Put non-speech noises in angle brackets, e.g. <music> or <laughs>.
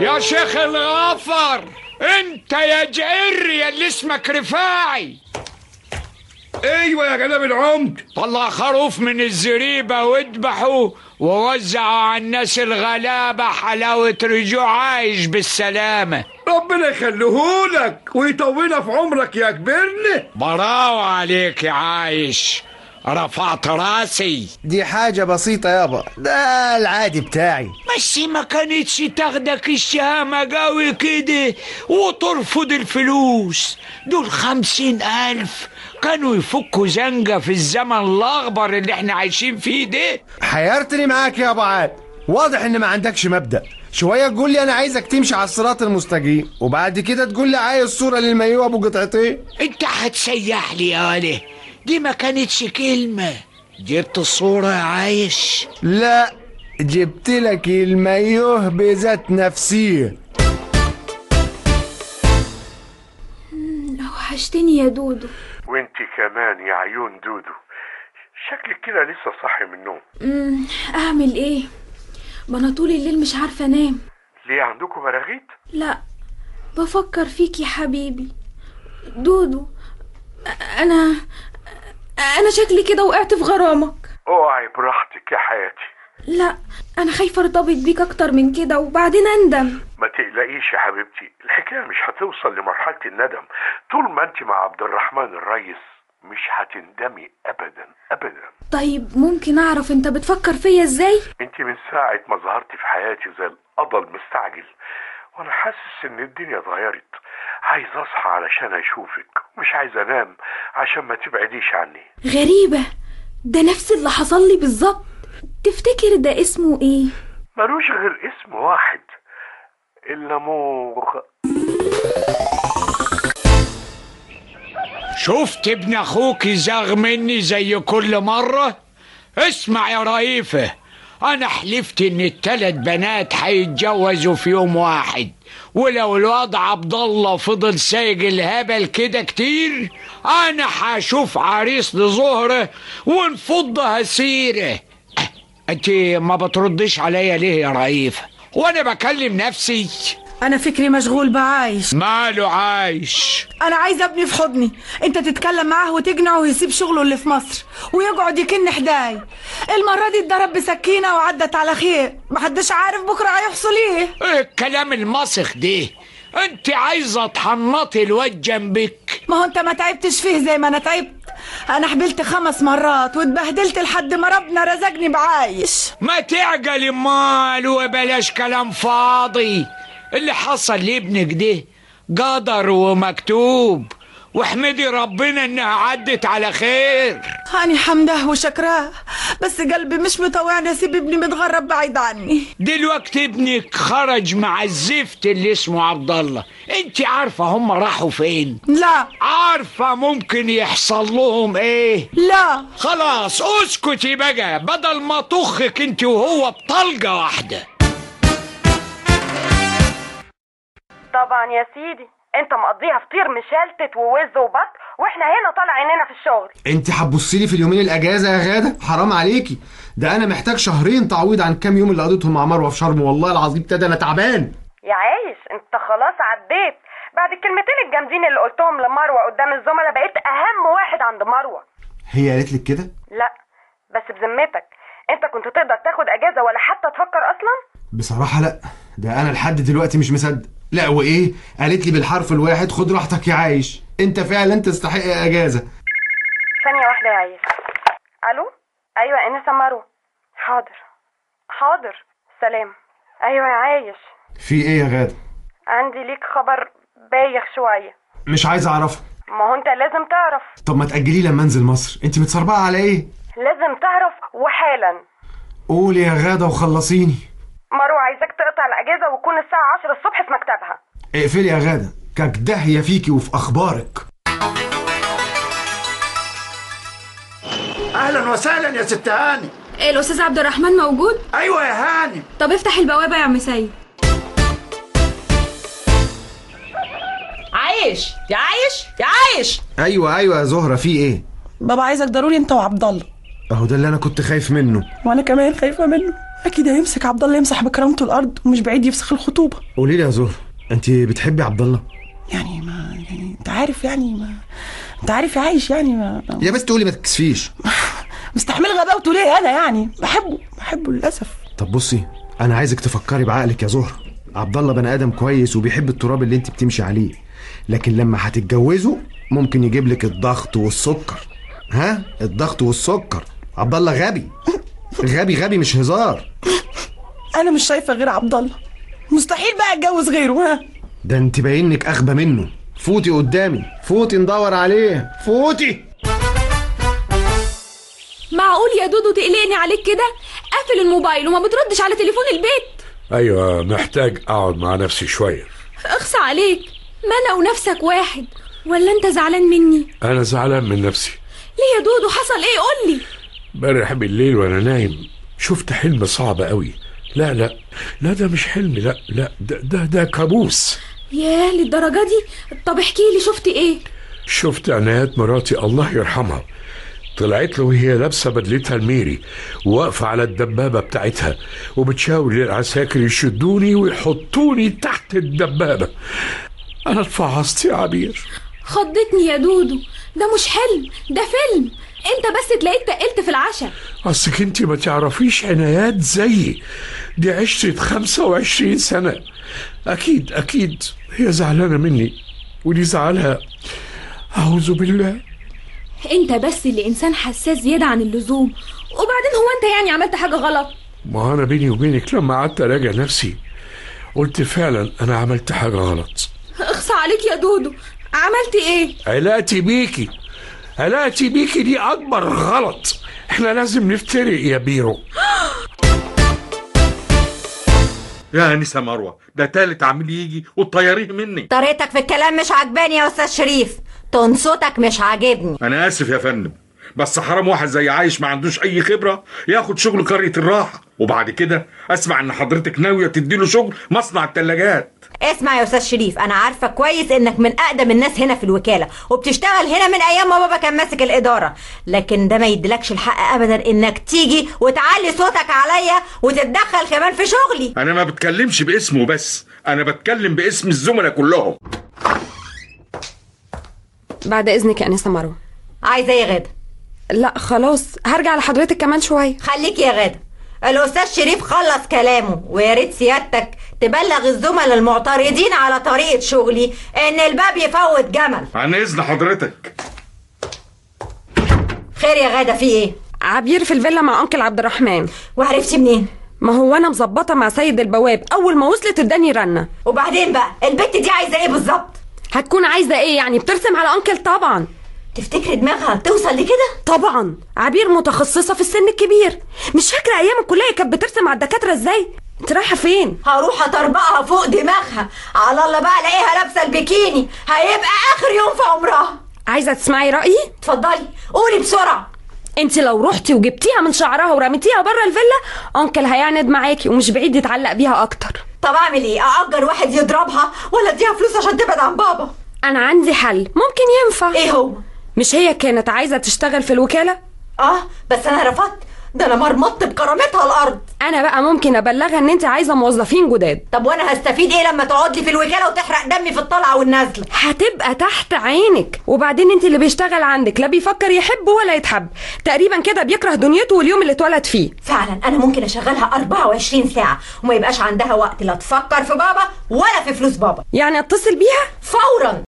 يا شيخ الغفر انت يا جعر يا اللي اسمك رفاعي. أيوه يا جناب العمد طلع خروف من الزريبة واذبحوا ووزعوا على الناس الغلابة حلاوة رجوع عايش بالسلامة. ربنا يخليهولك ويطولنا في عمرك يا كبرنا براو عليك يا عايش. رفعت راسي. دي حاجة بسيطة يابا ده العادي بتاعي. بس ما كانتش تاخدك الشهامة قوي كده وترفض الفلوس. دول خمسين ألف كانوا يفكوا زنقة في الزمن الأخبر اللي إحنا عايشين فيه ده. حيرتني معاك يا أبو عاد. واضح إن ما عندكش مبدأ. شوية تقول لي أنا عايزك تمشي على الصراط المستقيم وبعد كده تقول لي عايز صورة للمايوه أبو قطعتين. أنت هتسيح لي يا وله دي ما كانتش كلمة. جبت الصورة يا عايش. لا جبت لك المايوه بذات نفسيه وحشتني يا دودو. وانت كمان يا عيون دودو. شكلك كده لسه صاحي من النوم. أعمل إيه؟ ما أنا طول الليل مش عارفة أنام. ليه عندكم براغيث لا بفكر فيك يا حبيبي. دودو أنا أنا شكلي كده وقعت في غرامك. أوعي براحتك يا حياتي. لا أنا خايفة ارتبط بيك أكتر من كده وبعدين أندم. ما تقلقيش يا حبيبتي الحكاية مش هتوصل لمرحلة الندم. طول ما أنت مع عبد الرحمن الريس مش هتندمي ابدا ابدا. طيب ممكن أعرف أنت بتفكر فيا إزاي؟ أنت من ساعة ما ظهرتي في حياتي زي القضا المستعجل وأنا حاسس إن الدنيا اتغيرت. عايز أصحى علشان أشوفك مش عايز أنام عشان ما تبعديش عني. غريبة ده نفس اللي حصل لي بالظبط. تفتكر ده اسمه إيه؟ ملوش غير اسم واحد اللاموغ شفت ابن أخوك زاغ مني زي كل مرة؟ اسمع يا رئيفة. أنا حلفت إن التلات بنات هيتجوزوا في يوم واحد. ولو الوضع عبد الله فضل سايق الهبل كده كتير أنا هشوف عريس لزهرة ونفضها سيرة. أه، انت ما بتردش عليا ليه يا رئيفة؟ وأنا بكلم نفسي. أنا فكري مشغول بعايش. ماله عايش؟ أنا عايزه أبني في حضني. أنت تتكلم معاه وتقنعه ويسيب شغله اللي في مصر ويقعد يكن حداي. المرة دي اتضرب بسكينة وعدت على خير. محدش عارف بكرة هيحصل إيه. إيه الكلام المسخ ده؟ أنت عايزة تحنطي الواد جنبك. ما هو أنت ما تعبتش فيه زي ما أنا تعبت. أنا حبلت خمس مرات واتبهدلت لحد ما ربنا رزقني بعايش. ما تعجل مال وبلاش كلام فاضي. اللي حصل لابنك ده قدر ومكتوب. واحمدي ربنا إنها عدت على خير. هاني حمدة وشكراه بس قلبي مش مطوعني اسيب ابني متغرب بعيد عني. دلوقتي ابنك خرج مع الزفت اللي اسمه عبد الله. انت عارفة هم راحوا فين؟ لا. عارفة ممكن يحصل لهم إيه؟ لا. خلاص اسكتي بقى. بدل ما طخك انت وهو بطلقة واحدة. طبعا يا سيدي. انت مقضيها فطير مشلتت ووز وبط وإحنا هنا طالع عينينا في الشغل. انت هتبصي لي في اليومين الاجازه يا غاده؟ حرام عليكي. ده أنا محتاج شهرين تعويض عن كام يوم اللي قضيتهم مع مروه في شرم. والله العظيم ابتدى أنا تعبان. يا عايش انت خلاص عديت. بعد الكلمتين الجامدين اللي قلتهم لمروه قدام الزملاء بقيت أهم واحد عند مروه. هي قالت لك كده؟ لا بس بذمتك. انت كنت تقدر تاخد أجازة ولا حتى تفكر أصلا؟ بصراحة لا. ده أنا لحد دلوقتي مش مصدق. لا وإيه؟ قالت لي بالحرف الواحد خد راحتك يا عايش. أنت فعلا تستحق إجازة. ثانية واحدة يا عايش. ألو؟ أيوه انسه مروه حاضر. حاضر. سلام. أيوه يا عايش. في إيه يا غادة؟ عندي ليك خبر بايخ شوية. مش عايز اعرفه ما هو أنت لازم تعرف. طب ما تاجليه لما انزل مصر. أنت متسربعة على إيه؟ لازم تعرف وحالا. قولي يا غادة وخلصيني. مروة عايزاك تقطع الأجازة وتكون الساعة 10 الصبح في مكتبها. اقفلي يا غادة. كدهية فيكي وفي أخبارك. أهلا وسهلا يا ست هاني. إيه الأستاذ عبد الرحمن موجود؟ أيوه يا هاني. طب افتح البوابة يا عم سيد. عايش يا عايش يا عايش. أيوه أيوه يا زهرة في إيه؟ بابا عايزك ضروري أنت وعبد الله. أهو ده اللي أنا كنت خايف منه. وأنا كمان خايفة منه. أكيد هيمسك عبد الله يمسح بكرامته الأرض ومش بعيد يفسخ الخطوبه قولي لي يا زهر أنت بتحبي عبد الله يعني ما يعني أنت عارف يعني ما أنت عارف عايش يعني ما يا بس تقولي ما تكسفيش. <laughs> مستحمل غباوته ليه أنا يعني بحبه بحبه للأسف. طب بصي أنا عايزك تفكري بعقلك يا زهر. عبد الله بني آدم كويس وبيحب التراب اللي أنت بتمشي عليه. لكن لما هتتجوزوا ممكن يجيب لك الضغط والسكر. ها؟ الضغط والسكر. عبد الله غبي. غبي غبي مش هزار. أنا مش شايفة غير عبد الله. مستحيل بقى أتجوز غيره ها؟ ده انت باينك اغبى منه. فوتي قدامي. فوتي ندور عليه. فوتي! معقول يا دودو تقلقني عليك كده؟ قافل الموبايل وما بتردش على تليفون البيت. أيوه محتاج أقعد مع نفسي شوية. اخصى عليك. ما أنا ونفسك واحد ولا أنت زعلان مني؟ أنا زعلان من نفسي. ليه يا دودو؟ حصل إيه؟ قولي. امبارح بالليل وأنا نايم شفت حلم صعب قوي. لا لا لا ده مش حلم لا لا ده ده, ده كابوس. ياه للدرجة دي؟ طب احكي لي شفت إيه؟ شفت عنايات مراتي الله يرحمها. طلعت له وهي لابسة بدلتها الميري وواقفه على الدبابة بتاعتها وبتشاور للعساكر يشدوني ويحطوني تحت الدبابة. أنا اتفعصت يا عبير. خضتني يا دودو. ده مش حلم ده فيلم. انت بس تلاقيك تقلت في العشاء. أصلك انت ما تعرفيش عنايات زيي. دي عشرة 25 سنة. أكيد أكيد هي زعلانة مني ودي زعلها. أعوذ بالله. انت بس اللي إنسان حساس زيادة عن اللزوم. وبعدين هو انت يعني عملت حاجة غلط؟ ما أنا بيني وبينك لما قعدت أراجع نفسي قلت فعلا أنا عملت حاجة غلط. اخصى عليك يا دودو. عملت إيه؟ علاقتي بيكي. علاقتي بيكي دي أكبر غلط. إحنا لازم نفترق يا بيرو. <gasps> يا انسه مروة ده تالت عميل يجي وتطيريه مني. طريقتك في الكلام مش عجباني يا أستاذ شريف. تون صوتك مش عاجبني. أنا آسف يا فندم بس حرام واحد زي عايش ما عندوش أي خبرة ياخد شغل قريه الراحة. وبعد كده أسمع إن حضرتك ناوية تديله شغل مصنع الثلاجات اسمع يا أستاذ شريف أنا عارفة كويس إنك من أقدم الناس هنا في الوكالة وبتشتغل هنا من أيام ما بابا كان ماسك الإدارة لكن ده ما يدلكش الحق ابدا إنك تيجي وتعلي صوتك عليا وتتدخل كمان في شغلي. أنا ما بتكلمش باسمه بس أنا بتكلم باسم الزملاء كلهم. بعد إذنك يا انسه مروة. عايزة إيه يا غادة؟ لا خلاص هرجع لحضرتك كمان شوية. خليك يا غادة. الأستاذ شريف خلص كلامه ويا ريت سيادتك تبلغ الزملاء المعترضين على طريقة شغلي إن الباب يفوت جمل. عن إذن حضرتك. خير يا غادة في إيه؟ عبير في الفيلا مع أنكل عبد الرحمن. وعرفتي منين؟ ما هو أنا مظبطة مع سيد البواب أول ما وصلت اداني رنة. وبعدين بقى البت دي عايزة إيه بالظبط؟ هتكون عايزة إيه يعني؟ بترسم على أنكل طبعا. تفتكري دماغها توصل لكده؟ طبعا. عبير متخصصة في السن الكبير. مش فاكرة أيام الكلية كانت بترسم على الدكاترة إزاي؟ أنت رايحة فين؟ هروح أطربقها فوق دماغها. على الله بقى ألاقيها لابسة البيكيني. هيبقى آخر يوم في عمرها. عايزة تسمعي رأيي؟ اتفضلي. قولي بسرعة. أنت لو رحتي وجبتيها من شعرها ورميتيها بره الفيلا أنكل هيعند معاكي ومش بعيد يتعلق بيها أكتر. طب أعمل إيه؟ أأجر واحد يضربها ولا اديها فلوس عشان تبعد عن بابا. أنا عندي حل. ممكن ينفع. إيه هو؟ مش هي كانت عايزة تشتغل في الوكالة؟ آه بس أنا رفضت. ده أنا مرمطت بكرامتها الأرض. أنا بقى ممكن أبلغها إن أنت عايزة موظفين جداد. طب وأنا هستفيد إيه لما تقعد لي في الوكالة وتحرق دمي في الطلعة والنازلة؟ هتبقى تحت عينك. وبعدين أنت اللي بيشتغل عندك لا بيفكر يحب ولا يتحب. تقريبا كده بيكره دنيته واليوم اللي اتولد فيه. فعلا أنا ممكن أشغلها 24 ساعة وما يبقاش عندها وقت لا تفكر في بابا ولا في فلوس بابا. يعني أتصل بيها؟ فورا!